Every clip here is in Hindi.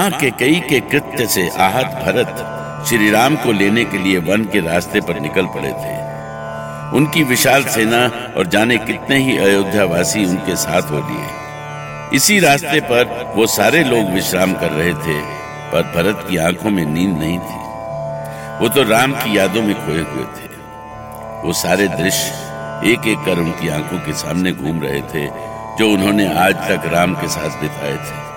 माँ के कई के कृत्य से आहत भरत श्री राम को लेने के लिए वन के रास्ते पर निकल पड़े थे। उनकी विशाल सेना और जाने कितने ही अयोध्यावासी उनके साथ हो लिए। इसी रास्ते पर वो सारे लोग विश्राम कर रहे थे, पर भरत की आँखों में नींद नहीं थी। वो तो राम की यादों में खोए हुए थे। वो सारे दृश्य एक एक कर उनकी आँखों के सामने घूम रहे थे, जो उन्होंने आज तक राम के साथ बिताए थे।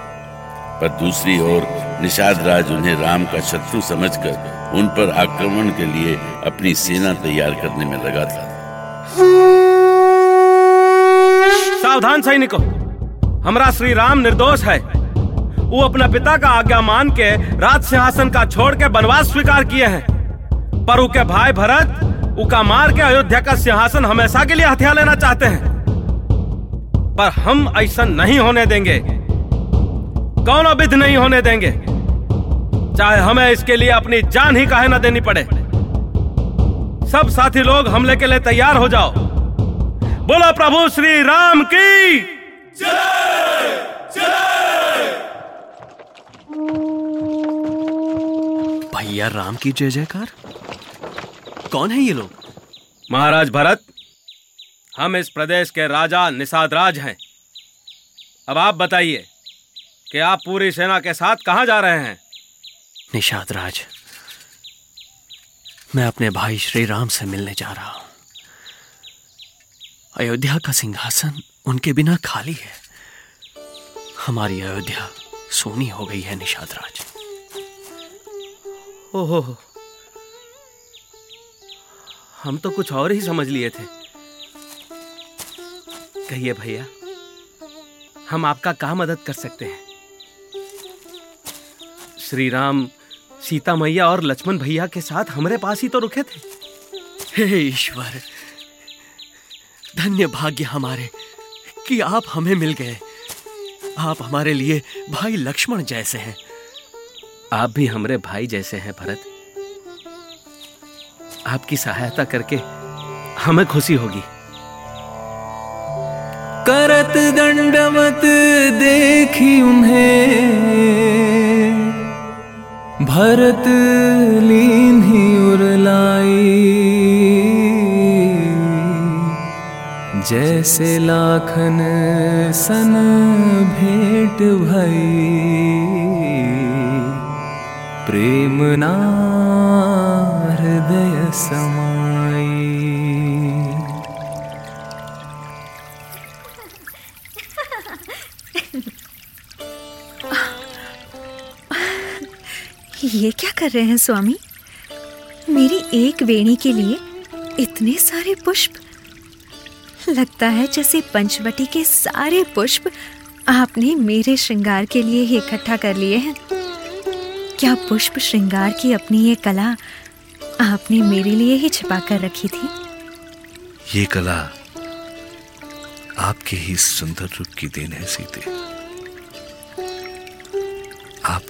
पर दूसरी ओर निषाद राज उन्हें राम का शत्रु समझकर उन पर आक्रमण के लिए अपनी सेना तैयार करने में लगा था। सावधान सैनिकों, हमारा श्री राम निर्दोष है। वो अपना पिता का आज्ञा मान के राज सिंहासन का छोड़ के बनवास स्वीकार किए हैं। पर उनके भाई भरत उका मार के अयोध्या का सिंहासन हमेशा के लिए हथियार लेना चाहते हैं। पर हम ऐसा नहीं होने देंगे। कौन विध नहीं होने देंगे? चाहे हमें इसके लिए अपनी जान ही काहे न देनी पड़े। सब साथी लोग हमले के लिए तैयार हो जाओ। बोलो प्रभु श्री राम की भैया राम की जय जयकार। कौन है ये लोग? महाराज भरत हम इस प्रदेश के राजा निषाद राज हैं। अब आप बताइए कि आप पूरी सेना के साथ कहाँ जा रहे हैं? निषाद राज मैं अपने भाई श्री राम से मिलने जा रहा हूँ। अयोध्या का सिंहासन उनके बिना खाली है। हमारी अयोध्या सोनी हो गई है निषाद राज। ओहो हम तो कुछ और ही समझ लिए थे। कहिए भैया हम आपका कहा मदद कर सकते हैं? श्री राम सीता मैया और लक्ष्मण भैया के साथ हमारे पास ही तो रुके थे। हे ईश्वर धन्य भाग्य हमारे कि आप हमें मिल गए। आप हमारे लिए भाई लक्ष्मण जैसे हैं। आप भी हमारे भाई जैसे हैं भरत। आपकी सहायता करके हमें खुशी होगी। करत दंडवत देखी उन्हें। भरत लीन ही उरलाई। जैसे लाखन सन भेंट भई। प्रेम ना हृदय समाई ये क्या कर रहे हैं स्वामी? मेरी एक वेणी के लिए इतने सारे पुष्प। लगता है जैसे पंचवटी के सारे पुष्प आपने मेरे श्रृंगार के लिए ही इकट्ठा कर लिए हैं। क्या पुष्प श्रृंगार की अपनी ये कला आपने मेरे लिए ही छिपा कर रखी थी? ये कला आपके ही सुंदर रूप की देन है, सीते।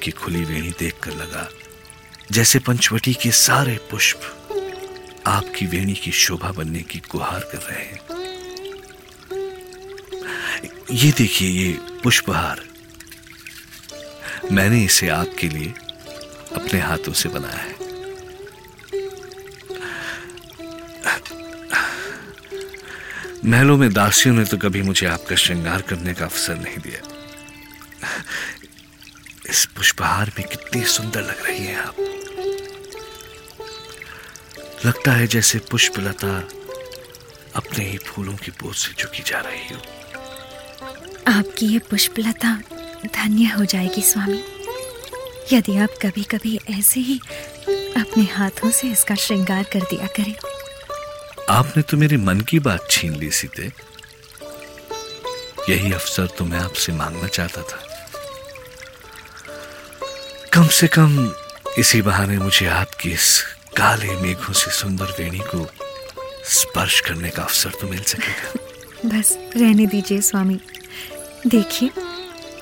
आपकी खुली वेणी देखकर लगा, जैसे पंचवटी के सारे पुष्प आपकी वेणी की शोभा बनने की गुहार कर रहे हैं। ये देखिए, ये पुष्पहार। मैंने इसे आपके लिए अपने हाथों से बनाया है। महलों में दासियों ने तो कभी मुझे आपका श्रृंगार करने का अवसर नहीं दिया। इस पुष्पहार में कितनी सुंदर लग रही हैं आप। लगता है जैसे पुष्पलता अपने ही फूलों की पोत से झुकी जा रही हो। आपकी ये पुष्पलता धन्य हो जाएगी स्वामी। यदि आप कभी कभी ऐसे ही अपने हाथों से इसका श्रृंगार कर दिया करें। आपने तो मेरे मन की बात छीन ली सीते। यही अवसर तो मैं आपसे मांगना चाहता था। से कम इसी बहाने मुझे आपकी इस काले मेघों से सुंदर वेणी को स्पर्श करने का अवसर तो मिल सकेगा। बस रहने दीजिए स्वामी। देखिए,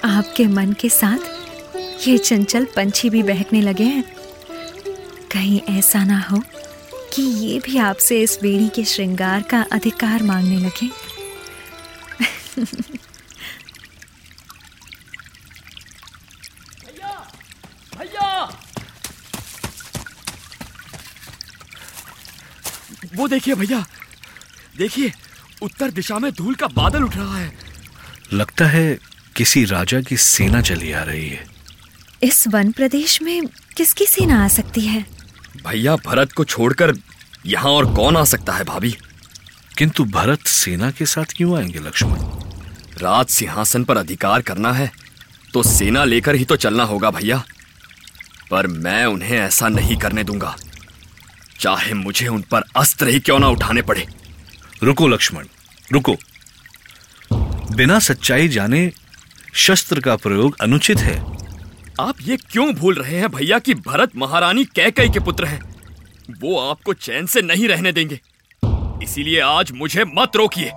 आपके मन के साथ ये चंचल पंछी भी बहकने लगे हैं। कहीं ऐसा ना हो कि ये भी आपसे इस वेणी के श्रृंगार का अधिकार मांगने लगे। वो देखिए भैया देखिए उत्तर दिशा में धूल का बादल उठ रहा है। लगता है किसी राजा की सेना चली आ रही है। इस वन प्रदेश में किसकी सेना आ सकती है? भैया भरत को छोड़कर यहाँ और कौन आ सकता है भाभी? किंतु भरत सेना के साथ क्यों आएँगे लक्ष्मण? राज सिंहासन पर अधिकार करना है तो सेना लेकर ही तो चलना होगा भैया। पर मैं उन्हें ऐसा नहीं करने दूँगा। चाहे मुझे उन पर अस्त्र ही क्यों ना उठाने पड़े। रुको लक्ष्मण रुको। बिना सच्चाई जाने शस्त्र का प्रयोग अनुचित है। आप ये क्यों भूल रहे हैं भैया कि भरत महारानी कैकई के पुत्र हैं? वो आपको चैन से नहीं रहने देंगे। इसीलिए आज मुझे मत रोकिए।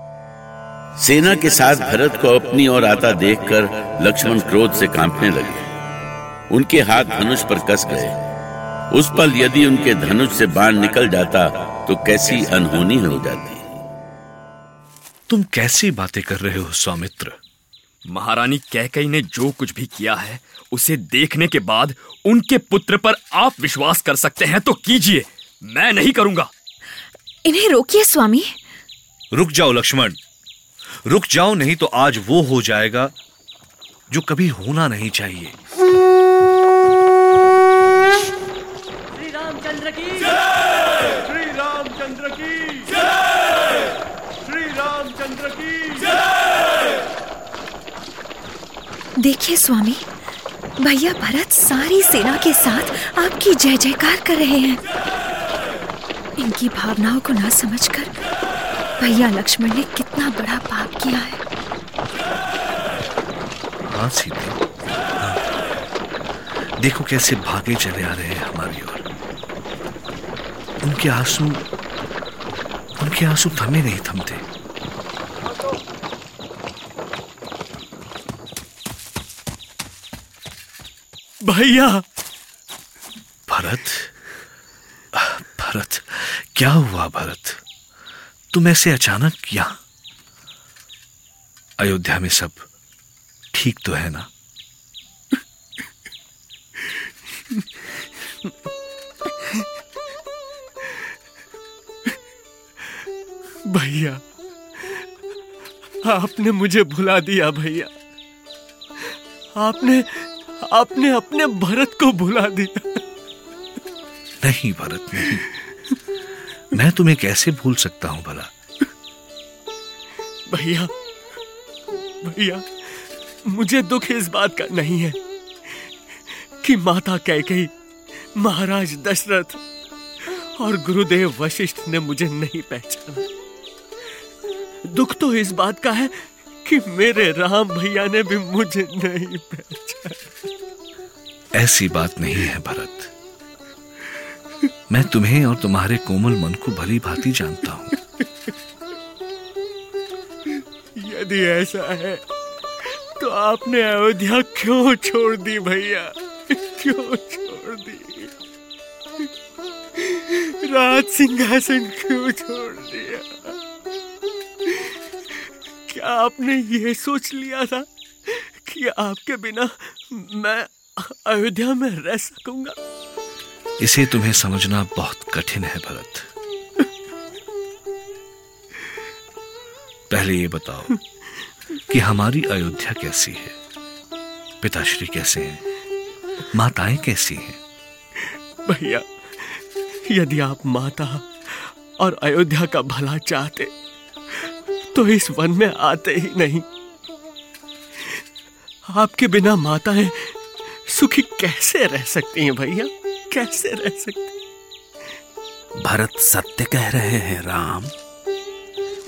सेना के साथ भरत को अपनी ओर आता देखकर लक्ष्मण क्रोध से कांपने लगे। उनके हाथ धनुष पर कस गए। उस पल यदि उनके धनुष से बाण निकल जाता तो कैसी अनहोनी हो जाती। तुम कैसी बातें कर रहे हो सौमित्र? महारानी कैकई ने जो कुछ भी किया है उसे देखने के बाद उनके पुत्र पर आप विश्वास कर सकते हैं तो कीजिए। मैं नहीं करूँगा। इन्हें रोकिए स्वामी। रुक जाओ लक्ष्मण। रुक जाओ नहीं तो आज वो हो जाएगा जो कभी होना नहीं चाहिए श्री रामचंद्र की श्री रामचंद्र की श्री रामचंद्र की देखिए स्वामी, भैया भरत सारी सेना के साथ आपकी जय जयकार कर रहे हैं। इनकी भावनाओं को ना समझकर भैया लक्ष्मण ने कितना बड़ा पाप किया है। हाँ सीते हाँ। देखो कैसे भागे चले आ रहे हैं हमारी ओर। उनके आँसू उनके आँसू थमे नहीं थमते। भैया। भरत भरत क्या हुआ भरत? तुम ऐसे अचानक क्या अयोध्या में सब ठीक तो है ना? भैया आपने मुझे भुला दिया भैया। आपने आपने अपने भरत को भुला दिया। नहीं भरत नहीं। मैं तुम्हें कैसे भूल सकता हूँ भला? भैया भैया मुझे दुख इस बात का नहीं है कि माता कैकई महाराज दशरथ और गुरुदेव वशिष्ठ ने मुझे नहीं पहचाना। दुख तो इस बात का है कि मेरे राम भैया ने भी मुझे नहीं पहचाना। ऐसी बात नहीं है भरत। मैं तुम्हें और तुम्हारे कोमल मन को भली भांति जानता हूँ। यदि ऐसा है तो आपने अयोध्या क्यों छोड़ दी भैया? क्यों छोड़ दी? राज सिंहासन क्यों छोड़ दिया? क्या आपने ये सोच लिया था कि आपके बिना मैं अयोध्या में रह सकूँगा। इसे तुम्हें समझना बहुत कठिन है भरत। पहले ये बताओ कि हमारी अयोध्या कैसी है? पिताश्री कैसे हैं? माताएँ कैसी हैं? भैया यदि आप माता और अयोध्या का भला चाहते तो इस वन में आते ही नहीं। आपके बिना माताएँ कैसे रह सकती हैं भैया? कैसे रह सकती भरत सत्य कह रहे हैं राम।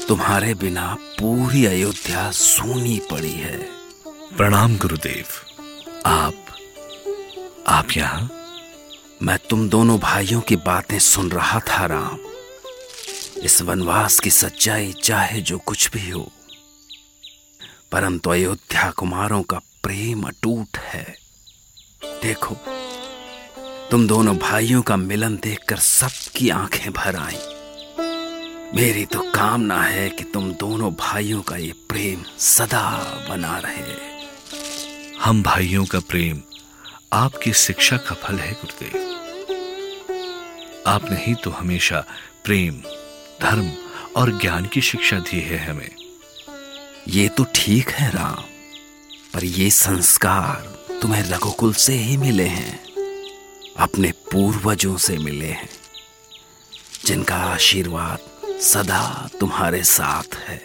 तुम्हारे बिना पूरी अयोध्या सूनी पड़ी है। प्रणाम गुरुदेव। आप आप यहाँ? मैं तुम दोनों भाइयों की बातें सुन रहा था राम। इस वनवास की सच्चाई चाहे जो कुछ भी हो परंतु अयोध्या कुमारों का प्रेम अटूट है। देखो तुम दोनों भाइयों का मिलन देखकर सबकी आँखें भर आई। मेरी तो कामना है कि तुम दोनों भाइयों का ये प्रेम सदा बना रहे। हम भाइयों का प्रेम आपकी शिक्षा का फल है गुरुदेव। आपने ही तो हमेशा प्रेम धर्म और ज्ञान की शिक्षा दी है हमें। ये तो ठीक है राम पर ये संस्कार तुम्हें रघुकुल से ही मिले हैं अपने पूर्वजों से मिले हैं जिनका आशीर्वाद सदा तुम्हारे साथ है।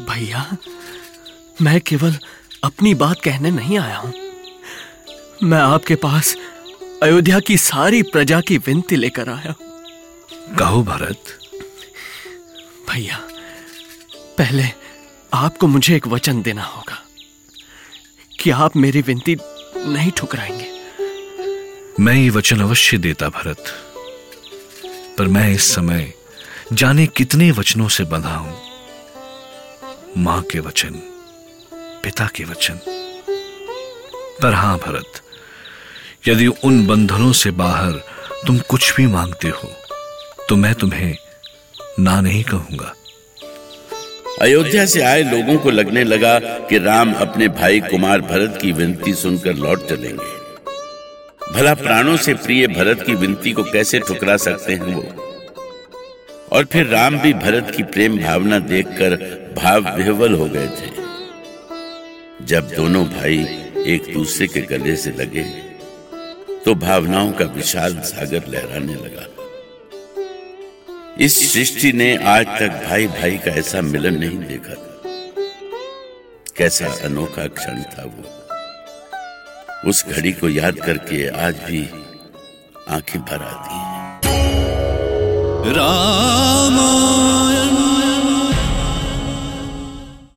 भैया मैं केवल अपनी बात कहने नहीं आया हूँ। मैं आपके पास अयोध्या की सारी प्रजा की विनती लेकर आया हूँ। कहो भरत। भैया पहले आपको मुझे एक वचन देना होगा कि आप मेरी विनती नहीं ठुकराएँगे। मैं ये वचन अवश्य देता भरत, पर मैं इस समय जाने कितने वचनों से बंधा हूँ। माँ के वचन, पिता के वचन। पर हाँ भरत, यदि उन बंधनों से बाहर तुम कुछ भी मांगते हो तो मैं तुम्हें ना नहीं कहूँगा। अयोध्या से आए लोगों को लगने लगा कि राम अपने भाई कुमार भरत की विनती सुनकर लौट चलेंगे। भला प्राणों से प्रिय भरत की विनती को कैसे ठुकरा सकते हैं वो? और फिर राम भी भरत की प्रेम भावना देखकर भाव विह्वल हो गए थे। जब दोनों भाई एक दूसरे के गले से लगे तो भावनाओं का विशाल सागर लहराने लगा। इस सृष्टि ने आज तक भाई भाई का ऐसा मिलन नहीं देखा कैसा अनोखा क्षण था वो। उस घड़ी को याद करके आज भी आँखें भर आती हैं। राम